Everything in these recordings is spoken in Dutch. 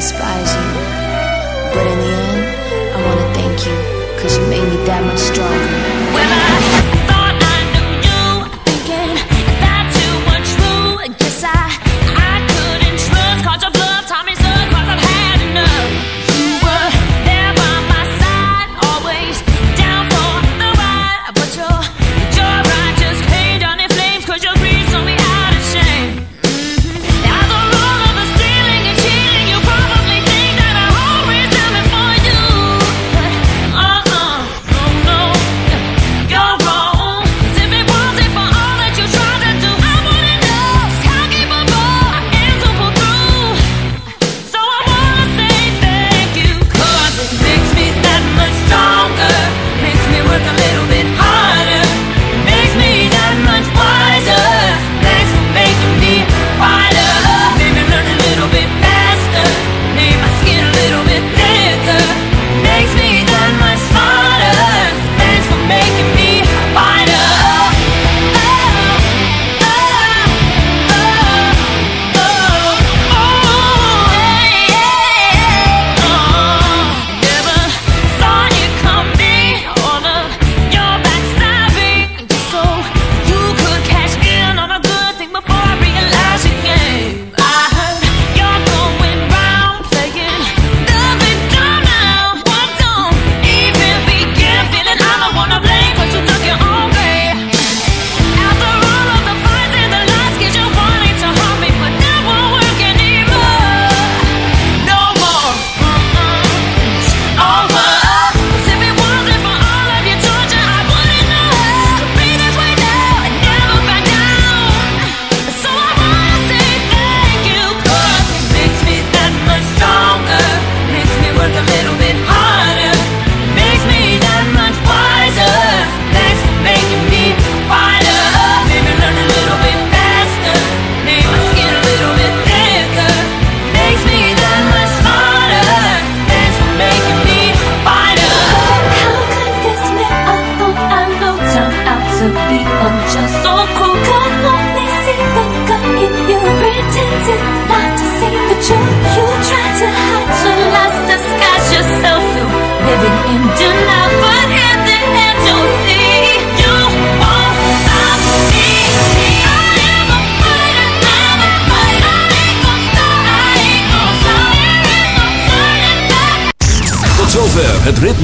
despise you. But in the end, I wanna thank you, cause you made me that much stronger. When I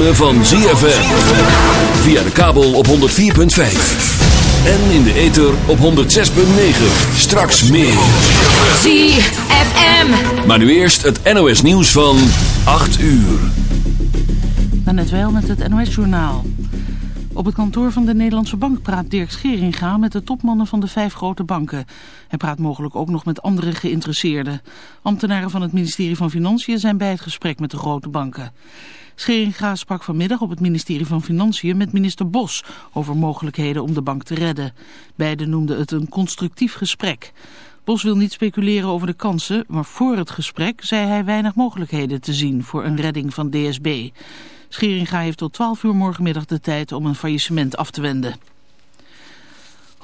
van ZFM. Via de kabel op 104.5. En in de ether op 106.9. Straks meer. ZFM. Maar nu eerst het NOS nieuws van 8 uur. Dan net wel met het NOS journaal. Op het kantoor van de Nederlandse Bank praat Dirk Scheringa met de topmannen van de vijf grote banken. Hij praat mogelijk ook nog met andere geïnteresseerden. Ambtenaren van het ministerie van Financiën zijn bij het gesprek met de grote banken. Scheringa sprak vanmiddag op het ministerie van Financiën met minister Bos over mogelijkheden om de bank te redden. Beiden noemden het een constructief gesprek. Bos wil niet speculeren over de kansen, maar voor het gesprek zei hij weinig mogelijkheden te zien voor een redding van DSB. Scheringa heeft tot 12 uur morgenmiddag de tijd om een faillissement af te wenden.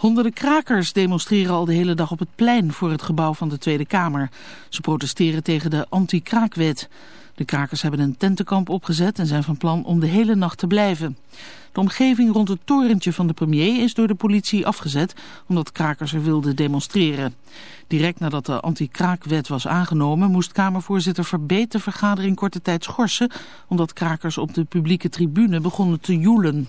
Honderden krakers demonstreren al de hele dag op het plein voor het gebouw van de Tweede Kamer. Ze protesteren tegen de anti-kraakwet. De krakers hebben een tentenkamp opgezet en zijn van plan om de hele nacht te blijven. De omgeving rond het torentje van de premier is door de politie afgezet omdat krakers er wilden demonstreren. Direct nadat de anti-kraakwet was aangenomen moest Kamervoorzitter Verbeet de vergadering korte tijd schorsen omdat krakers op de publieke tribune begonnen te joelen.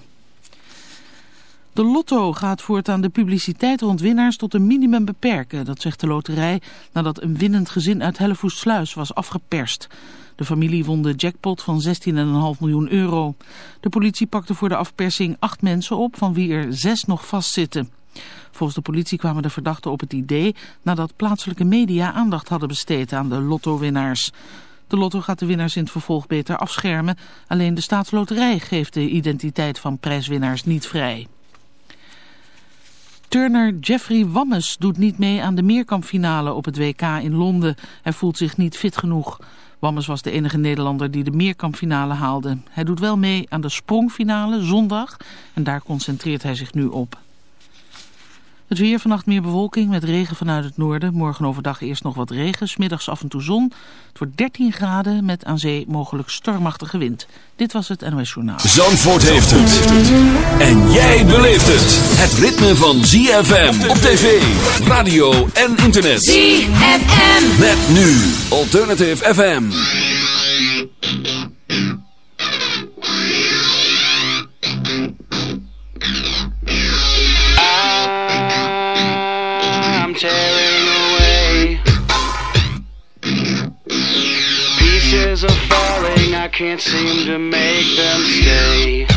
De lotto gaat voortaan de publiciteit rond winnaars tot een minimum beperken, dat zegt de loterij nadat een winnend gezin uit Hellevoetsluis was afgeperst. De familie won de jackpot van 16,5 miljoen euro. De politie pakte voor de afpersing acht mensen op, van wie er zes nog vastzitten. Volgens de politie kwamen de verdachten op het idee nadat plaatselijke media aandacht hadden besteed aan de lotto-winnaars. De lotto gaat de winnaars in het vervolg beter afschermen. Alleen de staatsloterij geeft de identiteit van prijswinnaars niet vrij. Turner Jeffrey Wammes doet niet mee aan de meerkampfinale op het WK in Londen. Hij voelt zich niet fit genoeg. Wammes was de enige Nederlander die de meerkampfinale haalde. Hij doet wel mee aan de sprongfinale zondag en daar concentreert hij zich nu op. Het weer vannacht meer bewolking met regen vanuit het noorden. Morgen overdag eerst nog wat regen, smiddags af en toe zon. Het wordt 13 graden met aan zee mogelijk stormachtige wind. Dit was het NOS Journaal. Zandvoort heeft het. En jij beleeft het. Het ritme van ZFM op tv, radio en internet. ZFM. Met nu Alternative FM. Tearing away. Pieces are falling, I can't seem to make them stay.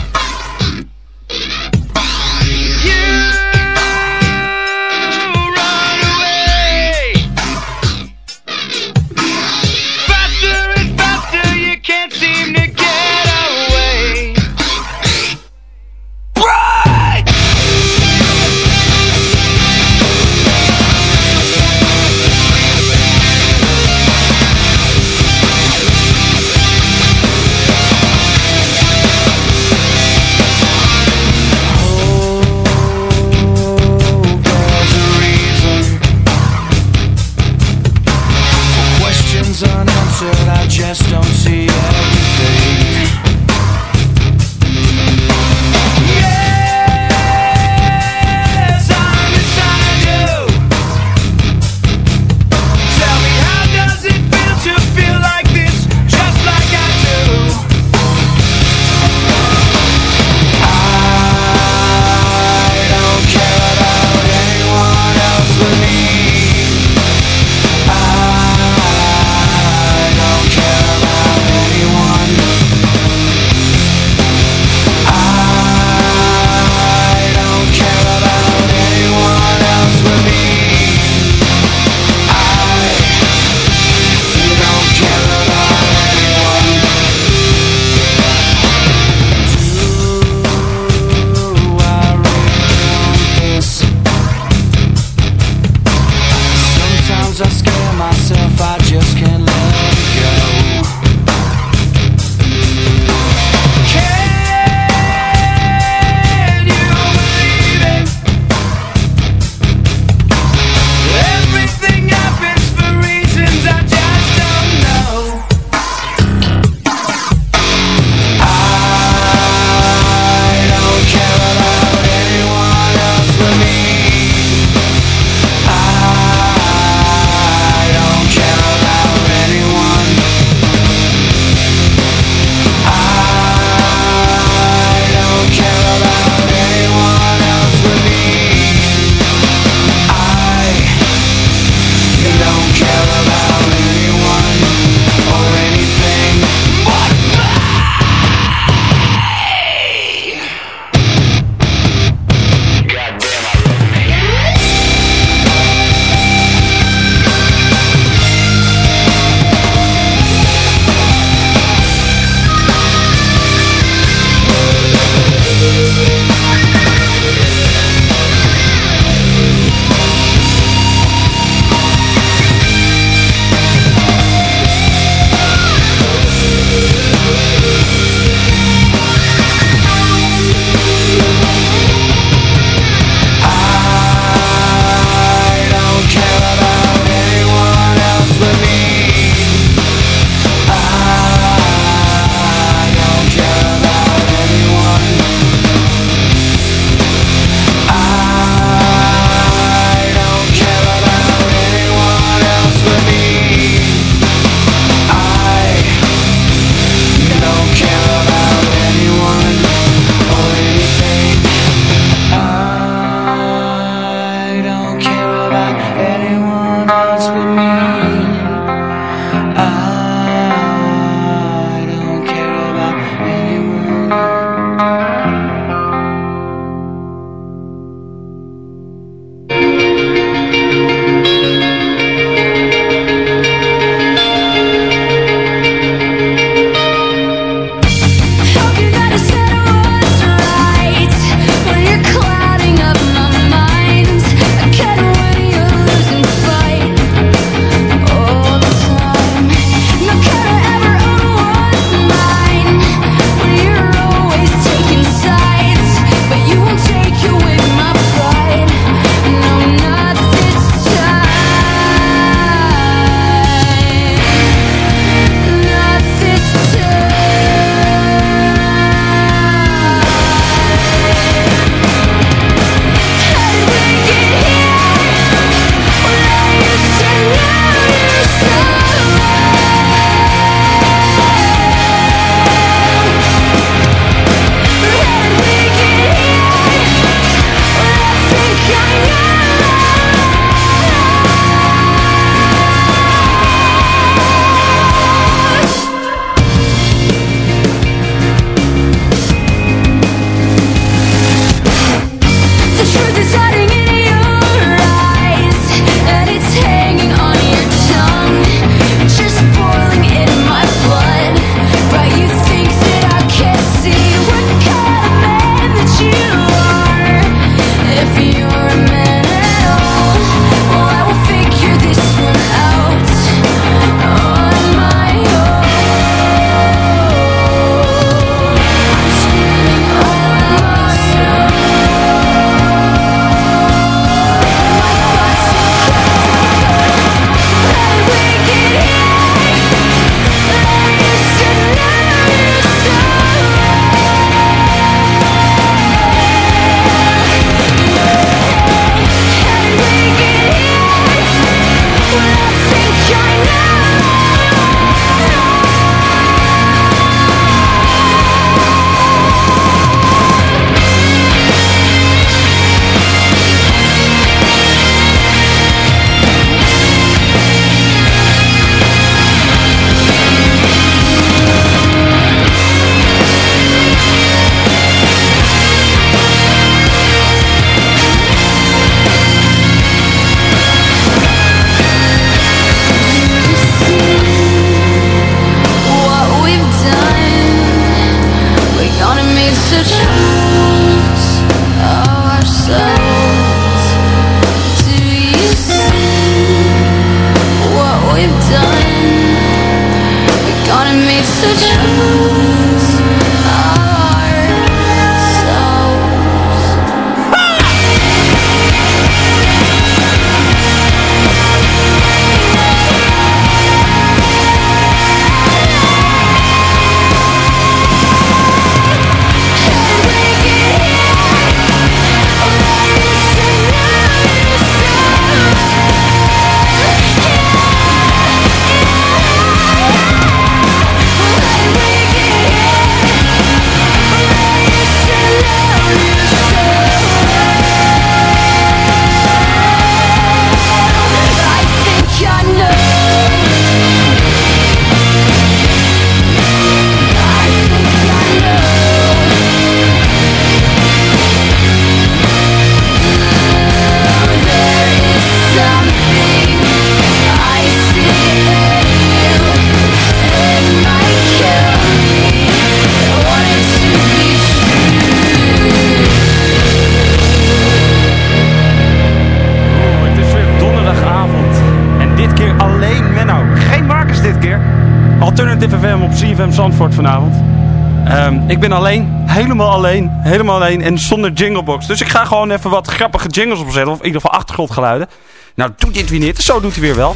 Ik ben alleen, helemaal alleen, helemaal alleen en zonder jinglebox. Dus ik ga gewoon even wat grappige jingles opzetten, of in ieder geval achtergrondgeluiden. Nou, doet dit weer niet, zo doet hij weer wel.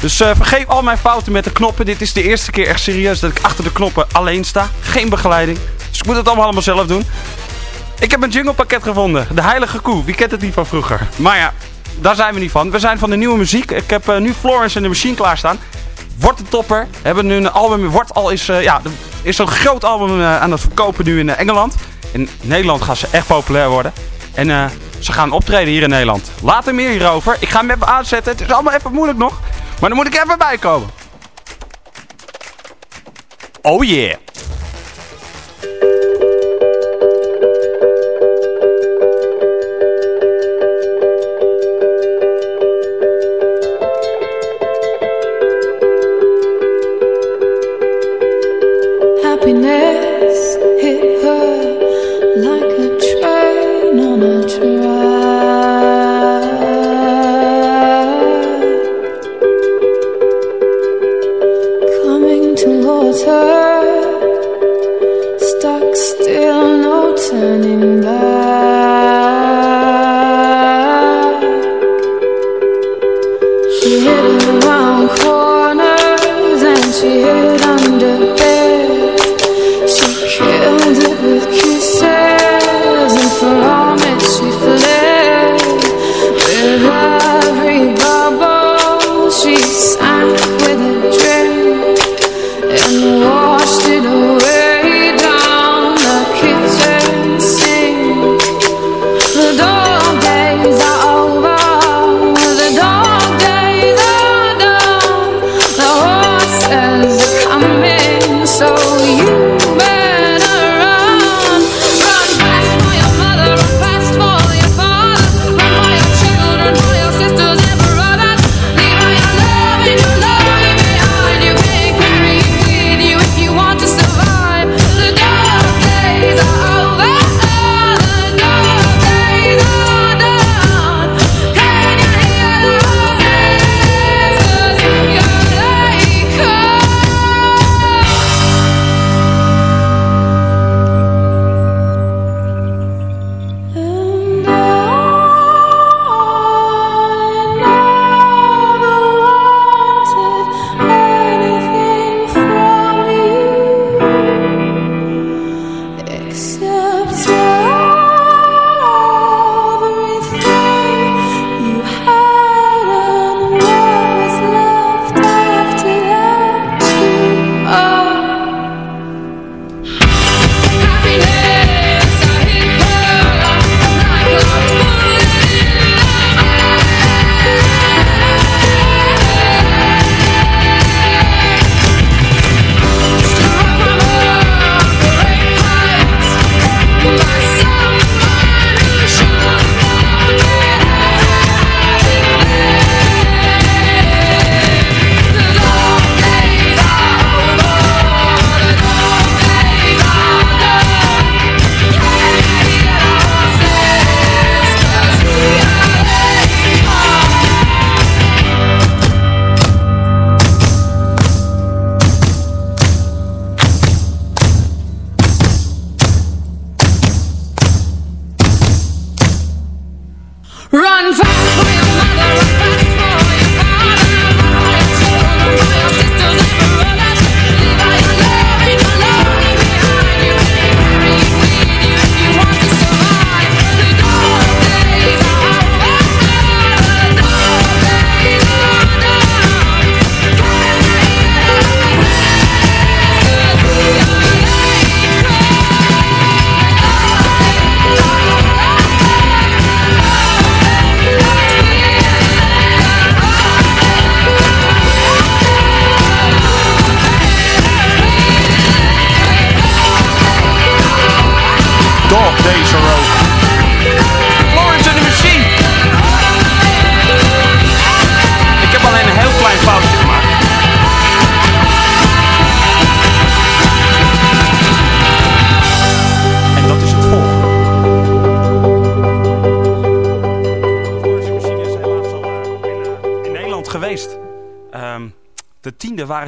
Dus uh, vergeef al mijn fouten met de knoppen. Dit is de eerste keer echt serieus dat ik achter de knoppen alleen sta. Geen begeleiding. Dus ik moet het allemaal allemaal zelf doen. Ik heb een jinglepakket gevonden. De Heilige Koe. Wie kent het niet van vroeger? Maar ja, daar zijn we niet van. We zijn van de nieuwe muziek. Ik heb uh, nu Florence en de Machine klaarstaan. Wordt een topper. Hebben nu een album. Wordt al is, uh, ja, is zo'n groot album uh, aan het verkopen nu in Engeland. In Nederland gaan ze echt populair worden. En ze gaan optreden hier in Nederland. Later meer hierover. Ik ga hem even aanzetten. Het is allemaal even moeilijk nog. Maar dan moet ik even bij komen. Oh yeah. she hid under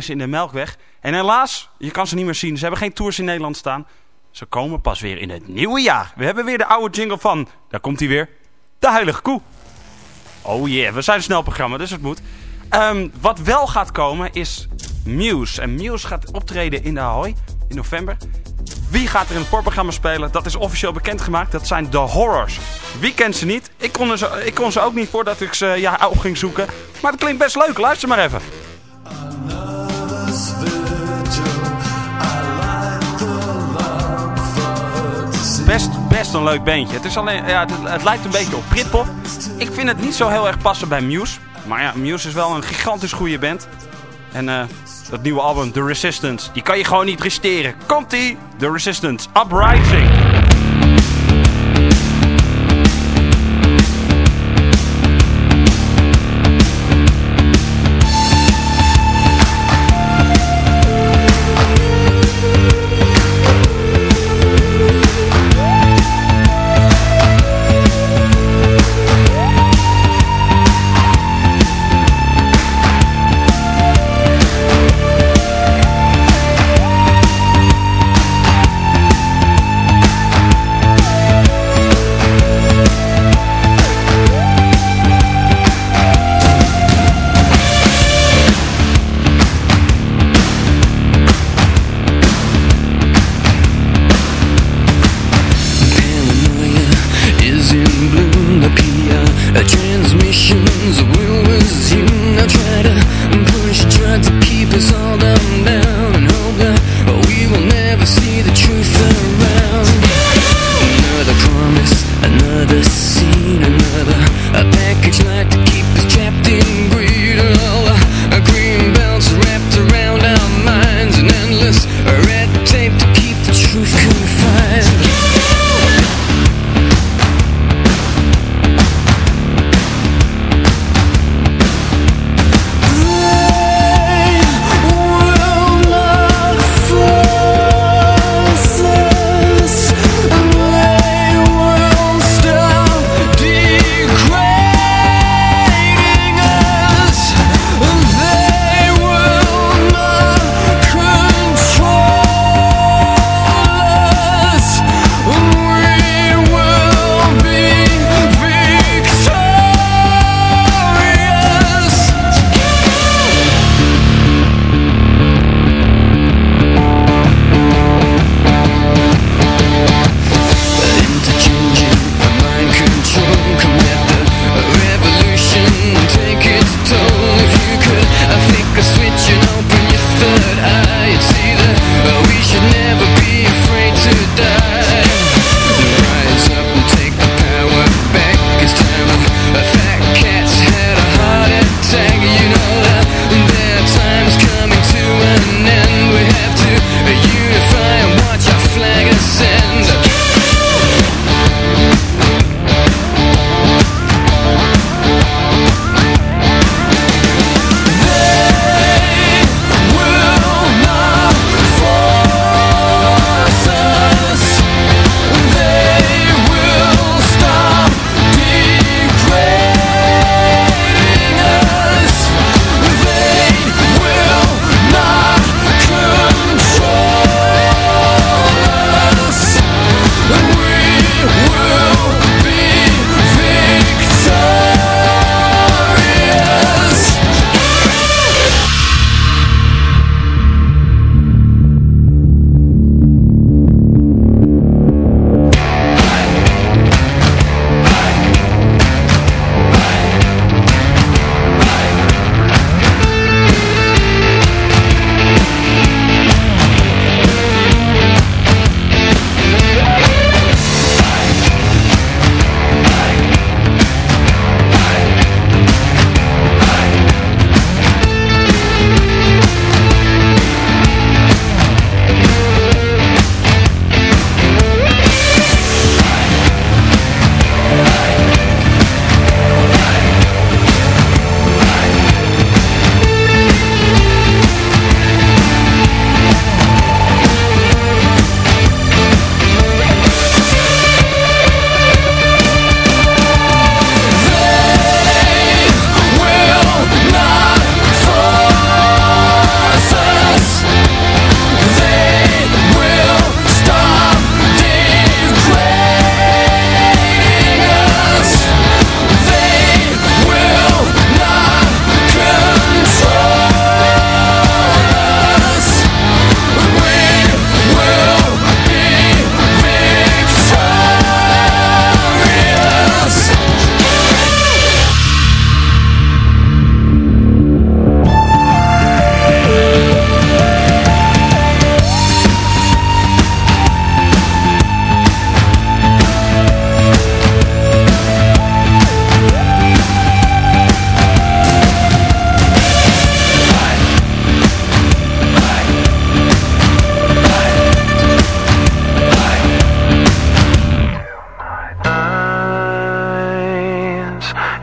in de Melkweg. En helaas, je kan ze niet meer zien. Ze hebben geen tours in Nederland staan. Ze komen pas weer in het nieuwe jaar. We hebben weer de oude jingle van, daar komt hij weer, de Heilige Koe. Oh yeah, we zijn een snel programma, dus het moet. Ehm, wat wel gaat komen is Muse. En Muse gaat optreden in de Ahoy in november. Wie gaat er in het voorprogramma spelen? Dat is officieel bekendgemaakt. Dat zijn The Horrors. Wie kent ze niet? Ik kon ze, ik kon ze ook niet voordat ik ze ja, op ging zoeken. Maar het klinkt best leuk. Luister maar even. Best, een leuk beentje. Het, is alleen, ja, het, het lijkt een beetje op Britpop. Ik vind het niet zo heel erg passen bij Muse. Maar ja, Muse is wel een gigantisch goede band. En eh, dat nieuwe album, The Resistance, die kan je gewoon niet resteren. Komt-ie? The Resistance, Uprising.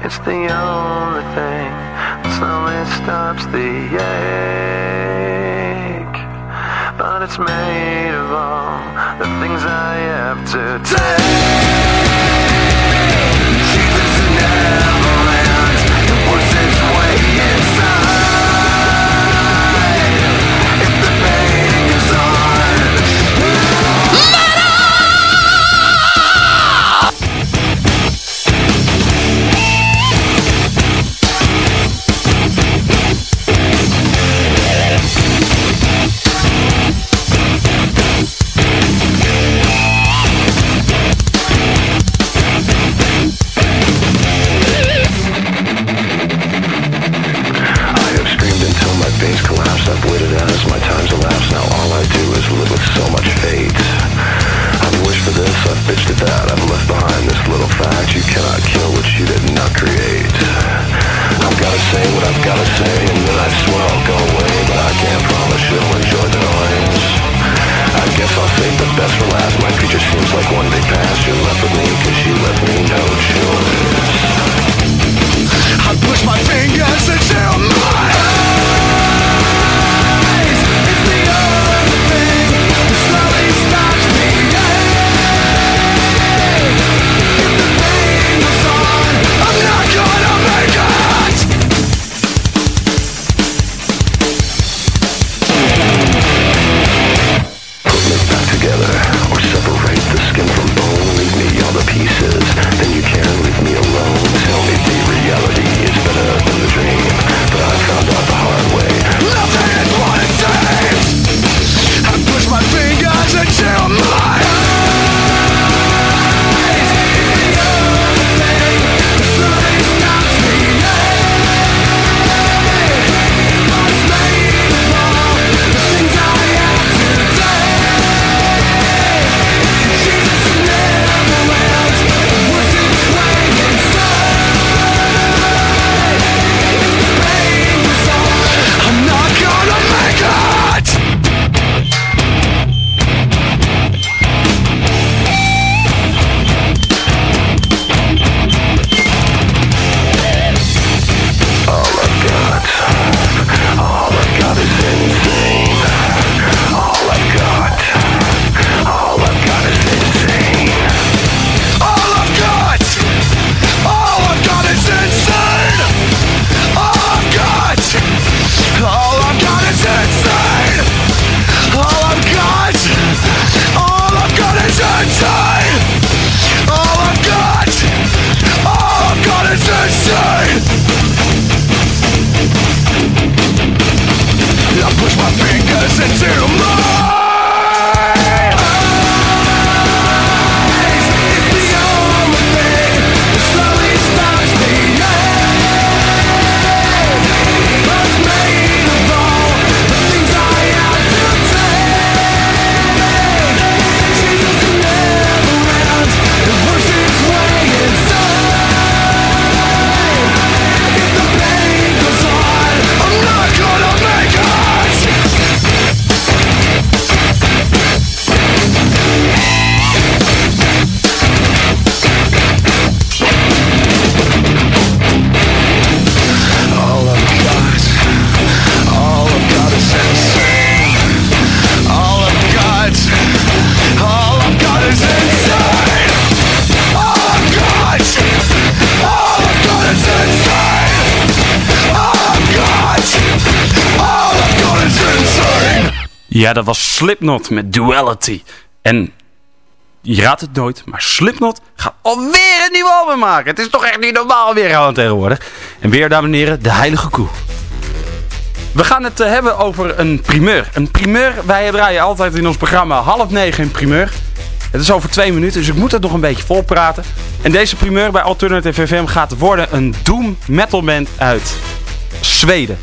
It's the only thing that slowly stops the ache. But it's made of all the things I have to take. Ja, dat was Slipknot met Duality. En je raadt het nooit, maar Slipknot gaat alweer een nieuw album maken. Het is toch echt niet normaal weer gewoon tegenwoordig. En weer, dames en heren, de heilige koe. We gaan het eh, hebben over een primeur. Een primeur, wij draaien altijd in ons programma half negen een primeur. Het is over twee minuten, dus ik moet het nog een beetje volpraten. En deze primeur bij Alternative FM gaat worden een doom metal band uit Zweden.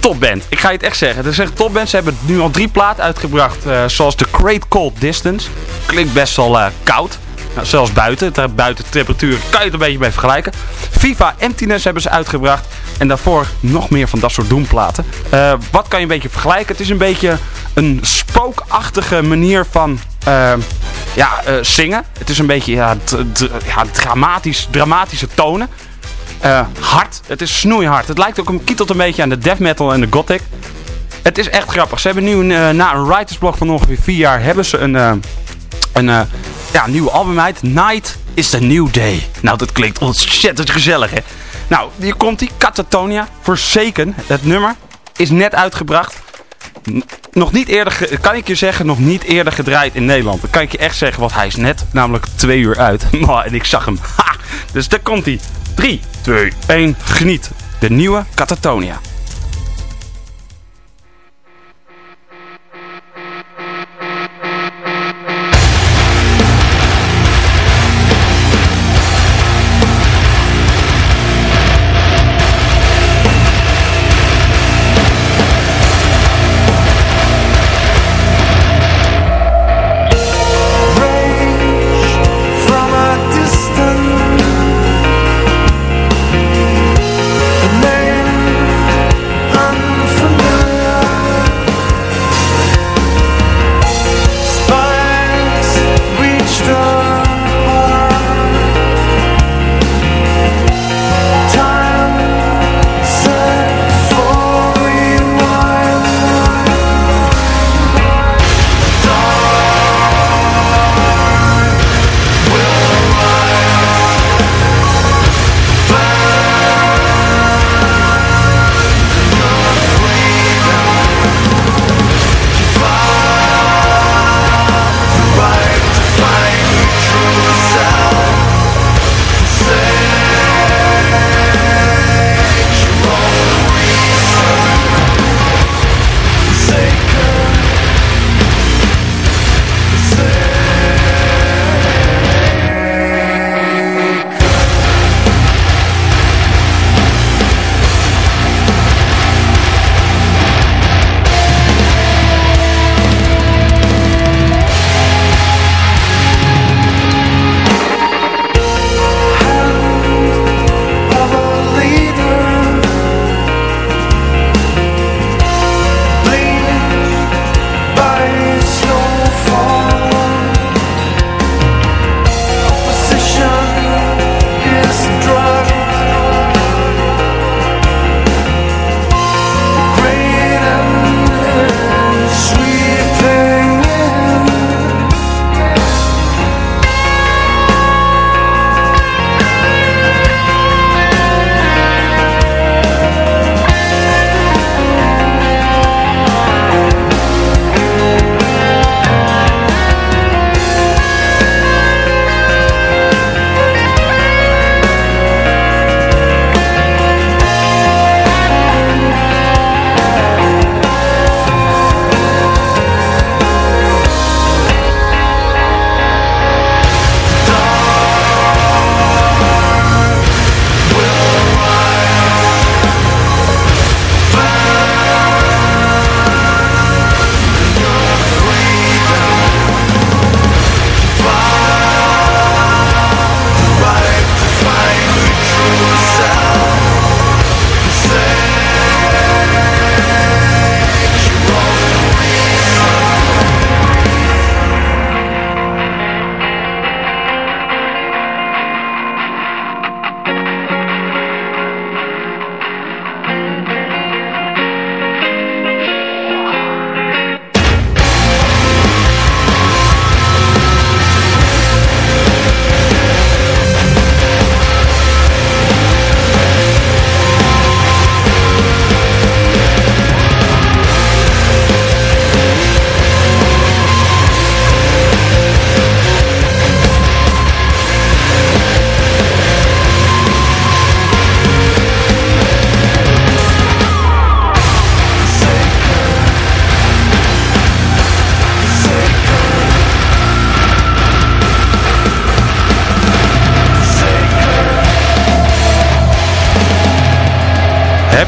Topband. Ik ga je het echt zeggen. Het is topband. Ze hebben nu al drie platen uitgebracht. eh, zoals The Great Cold Distance. Klinkt best wel eh, koud. Nou, zelfs buiten. Ter, buiten temperatuur kan je het een beetje mee vergelijken. FIFA Emptiness hebben ze uitgebracht. En daarvoor nog meer van dat soort doemplaten. Eh, wat kan je een beetje vergelijken? Het is een beetje een spookachtige manier van eh, ja, zingen. Het is een beetje ja, ja, dramatisch, dramatische tonen. Eh, hard. Het is snoeihard. Het lijkt ook een kietelt een beetje aan de death metal en de gothic. Het is echt grappig. Ze hebben nu eh, na een writersblok van ongeveer vier jaar hebben ze een, eh, een ja, nieuwe album uit. Night is the new day. Nou, dat klinkt ontzettend gezellig, hè? Nou, hier komt die Catatonia. Forsaken. Het nummer is net uitgebracht. Nog niet eerder, kan ik je zeggen, nog niet eerder gedraaid in Nederland. Dan kan ik je echt zeggen, want hij is net namelijk twee uur uit. En ik zag hem. Dus daar komt hij. 3, 2, 1, geniet. De nieuwe Catatonia.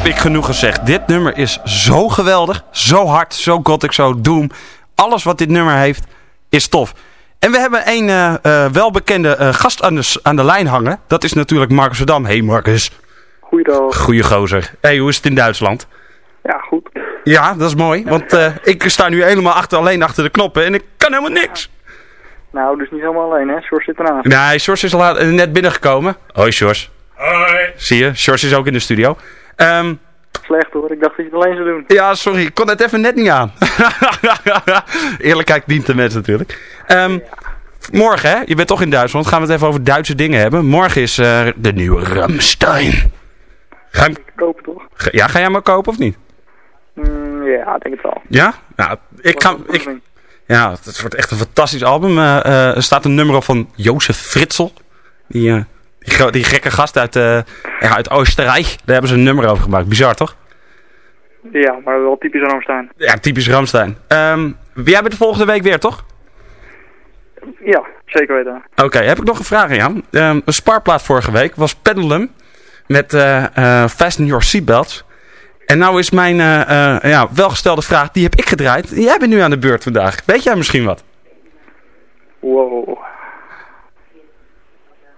Heb ik genoeg gezegd. Dit nummer is zo geweldig. Zo hard, zo gothic, zo doom. Alles wat dit nummer heeft, is tof. En we hebben een eh, eh, welbekende eh, gast aan de, aan de lijn hangen. Dat is natuurlijk Marcus Verdam. Hey Marcus. Goeiedag. Goeie gozer. Hey, hoe is het in Duitsland? Ja, goed. Ja, dat is mooi. Want eh, ik sta nu helemaal achter, alleen achter de knoppen en ik kan helemaal niks. Nou, dus niet helemaal alleen, hè? Sjors zit ernaast. Nee, Sjors is laat, net binnengekomen. Hoi Sjors. Hoi. zie je. George is ook in de studio. Ehm, Slecht hoor, ik dacht dat je het alleen zou doen. ja, sorry, ik kon het even net niet aan. Eerlijkheid dient de mens natuurlijk. Ehm, morgen, hè? Je bent toch in Duitsland. Gaan we het even over Duitse dingen hebben. Morgen is eh, de nieuwe Ramstein. Ga, je hem- Kopen toch? ga- ja, ga jij hem ook kopen of niet? Mm, ja, ik denk het wel. Ja? Nou, ik ga... Ik, ja, het wordt echt een fantastisch album. Eh, eh, er staat een nummer op van Jozef Fritzl. Die, die, gekke gast uit, eh, ja, uit Oostenrijk. Daar hebben ze een nummer over gemaakt. Bizar, toch? Ja, maar wel typisch aan staan. Ja, typisch Ramstein. Ehm jij bent de volgende week weer, toch? Ja, zeker weten. Oké, heb ik nog een vraag aan jou. Ehm, een spaarplaat vorige week was Pendulum met eh eh, Fasten Your Seatbelts. En nou is mijn ja, welgestelde vraag, die heb ik gedraaid. Jij bent nu aan de beurt vandaag. Weet jij misschien wat? Wow.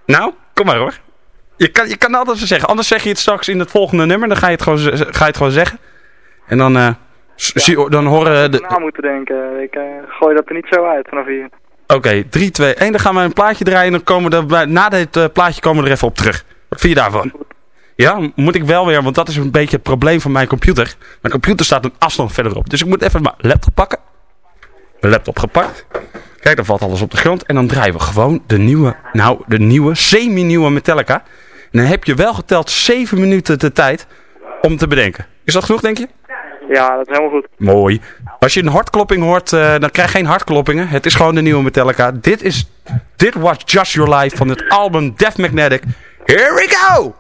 Nou, kom maar hoor. Je kan, je kan altijd zo zeggen. Anders zeg je het straks in het volgende nummer. Dan ga je het gewoon, ga je het gewoon zeggen. En dan, zie- dan horen de... Na moeten denken. Ik eh, gooi dat er niet zo uit vanaf hier. Oké, 3, 2, 1. Dan gaan we een plaatje draaien. En dan komen we na dit eh, plaatje komen we er even op terug. Wat vind je daarvan? Ja, moet ik wel weer, want dat is een beetje het probleem van mijn computer. Mijn computer staat een afstand verderop. Dus ik moet even mijn laptop pakken. Mijn laptop gepakt. Kijk, dan valt alles op de grond. En dan draaien we gewoon de nieuwe, nou, de nieuwe, semi-nieuwe Metallica. En dan heb je wel geteld 7 minuten de tijd om te bedenken. Is dat genoeg, denk je? Ja, dat is helemaal goed. Mooi. Als je een hartklopping hoort, eh, dan krijg je geen hartkloppingen. Het is gewoon de nieuwe Metallica. Dit is Dit Was Just Your Life van het album Death Magnetic. Here we go!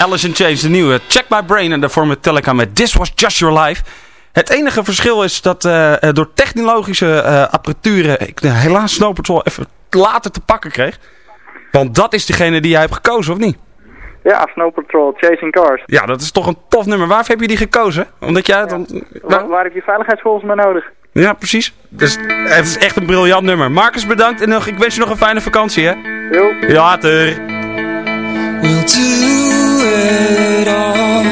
Alice in Chains, de nieuwe. Check My Brain en daarvoor Metallica met This Was Just Your Life. Het enige verschil is dat eh, eh, door technologische eh, apparatuur ik uh, helaas Snow Patrol even later te pakken kreeg. Want dat is degene die jij hebt gekozen, of niet? Ja, Snow Patrol, Chasing Cars. Ja, dat is toch een tof nummer. Waarvoor heb je die gekozen? Omdat jij... Dan, Waar, waar heb je veiligheidsvolgens mee nodig? Ja, precies. Dus, het is echt een briljant nummer. Marcus, bedankt en nog, ik wens je nog een fijne vakantie, hè? Jo. Later. We'll it all.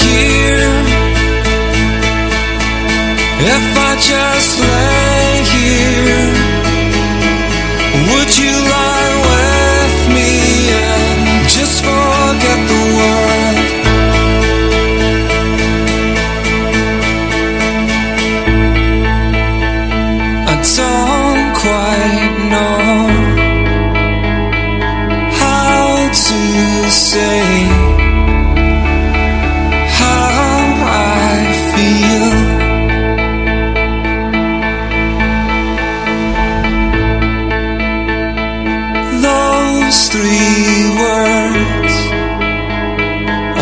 Here, if I just lay here, would you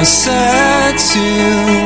said too.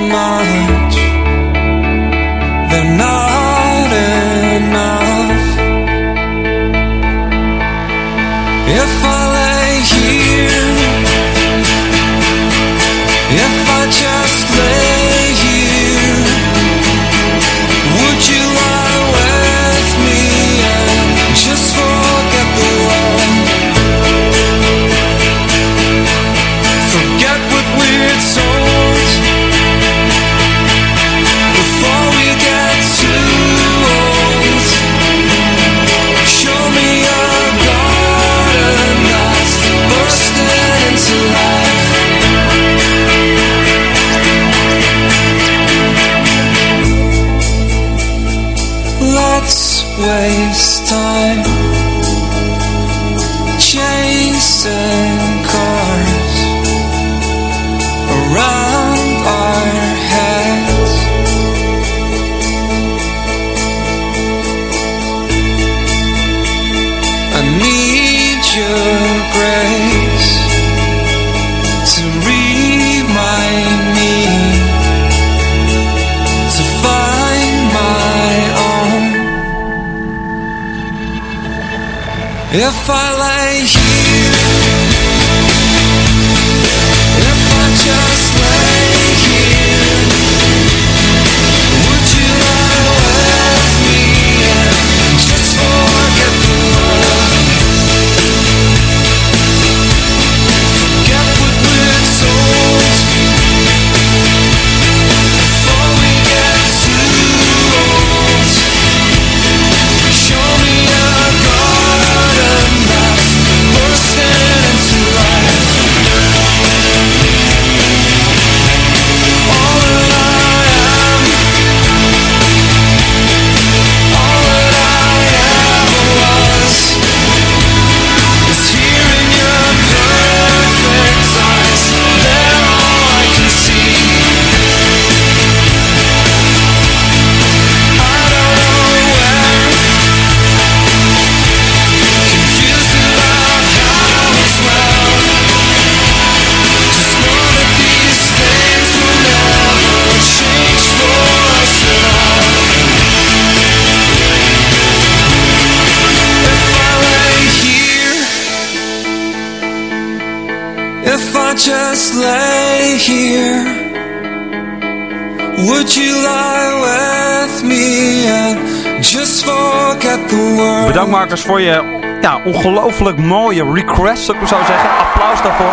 Voor je ja, ongelooflijk mooie request, zou ik zo zeggen. Applaus daarvoor.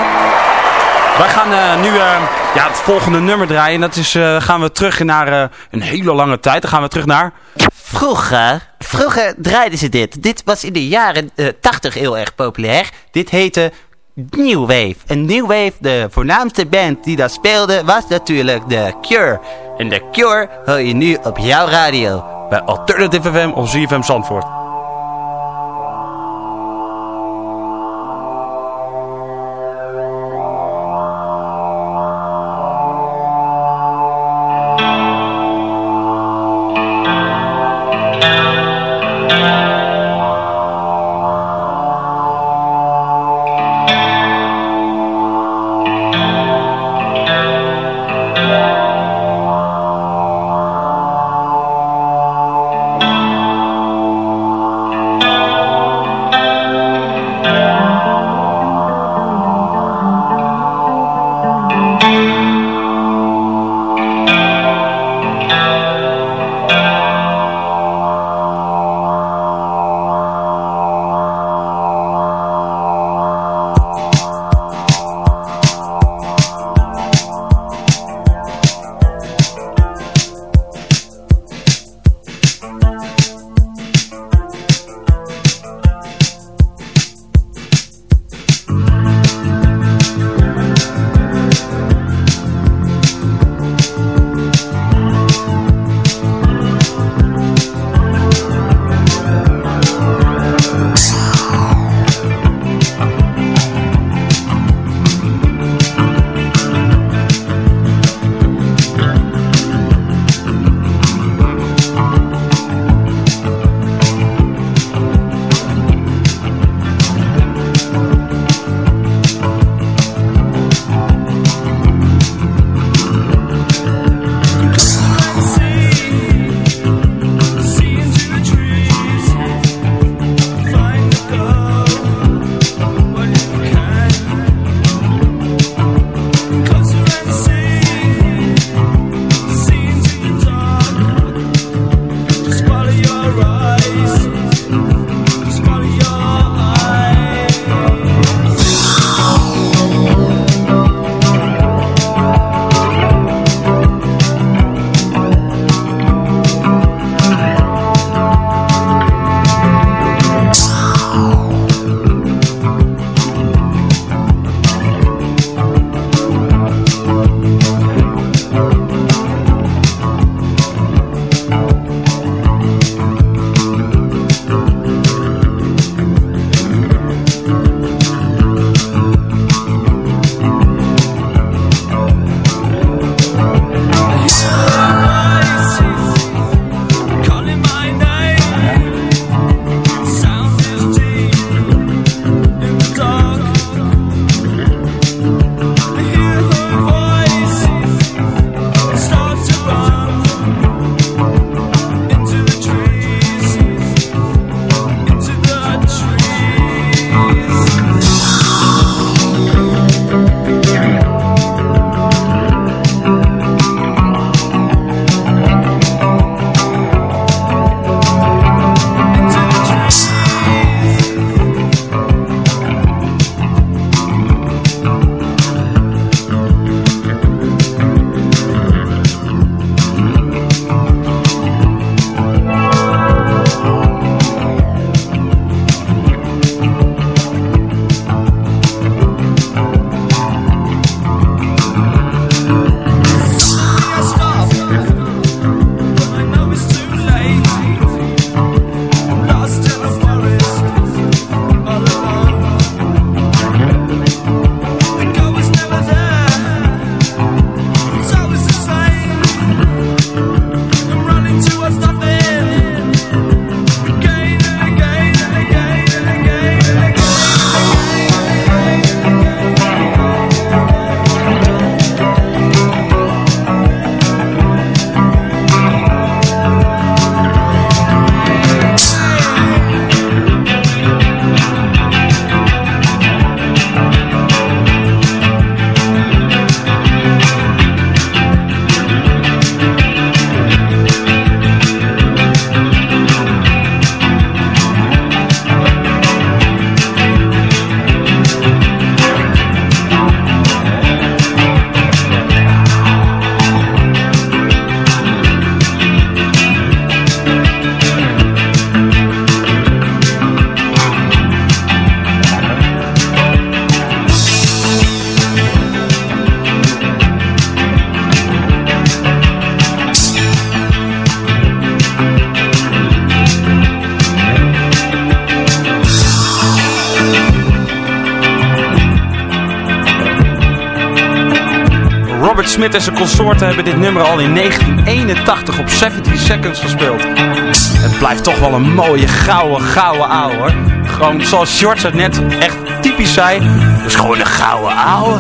Wij gaan eh, nu eh, ja, het volgende nummer draaien. En dat is, eh, gaan we terug naar een hele lange tijd. Dan gaan we terug naar... Vroeger, vroeger draaiden ze dit. Dit was in de jaren eh, 80 heel erg populair. Dit heette New Wave. En New Wave, de voornaamste band die dat speelde, was natuurlijk The Cure. En The Cure hoor je nu op jouw radio. Bij Alternative FM of ZFM Zandvoort. Consorten hebben dit nummer al in 1981 op 70 Seconds gespeeld. Het blijft toch wel een mooie, gouden, gouden ouwe. Gewoon zoals George het net echt typisch zei. Dus gewoon een gouden ouwe.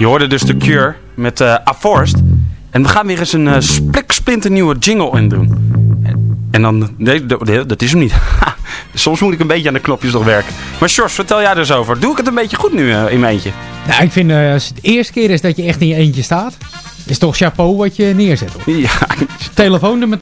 Je hoorde dus de Cure met eh A Forest. En we gaan weer eens een uh, splinternieuwe jingle in doen. En, dan... Nee, dat- is hem niet. Soms moet ik een beetje aan de knopjes nog werken. Maar Sjors, vertel jij eens over. Doe ik het een beetje goed nu eh, in mijn eentje? Nou, ik vind eh, als het de eerste keer is dat je echt in je eentje staat, is toch chapeau wat je neerzet. Hoor. Ja, Telefoonnummer